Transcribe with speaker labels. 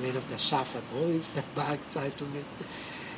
Speaker 1: mehr auf der scharfe Größe, Bergzeitungen.